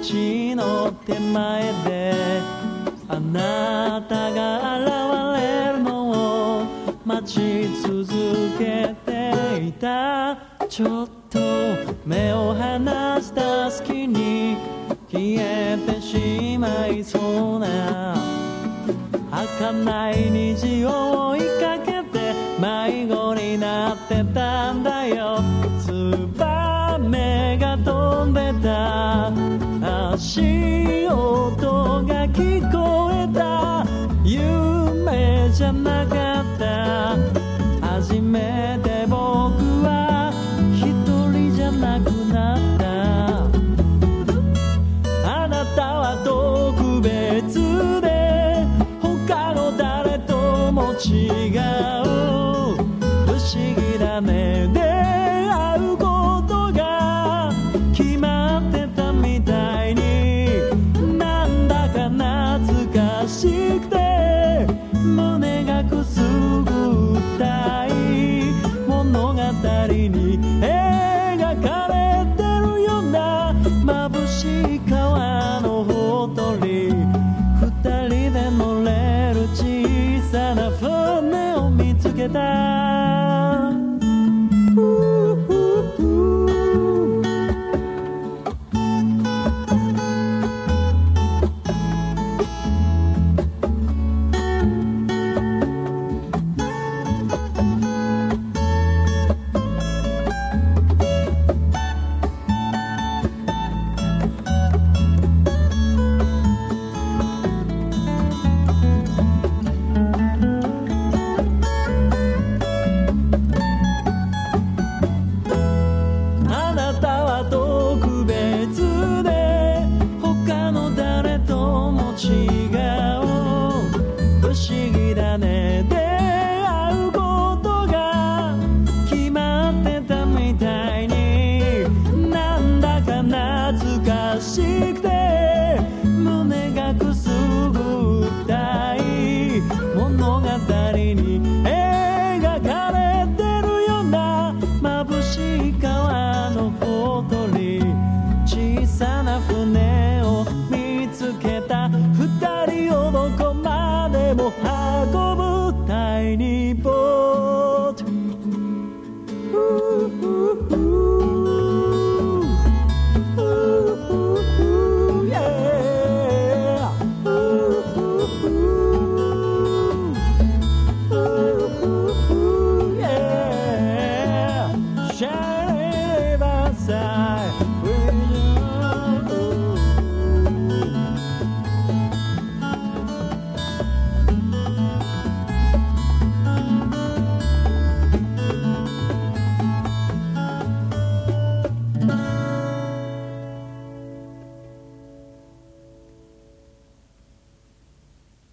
の手前であなたが現れるのを待ち続けていた。ちょっと目を離した隙に消えてしまいそうな。儚い虹を追いかけて迷子になってたんだよ。ツバメが飛んでた。足音が聞こえた。夢じゃなかった。初めて僕は一人じゃなくなった。あなたは特別で他の誰とも違う。不思議だね that 出会うことが決まってたみたいになんだか懐かしくて胸がくすぐったい物語に描かれてるような眩しい顔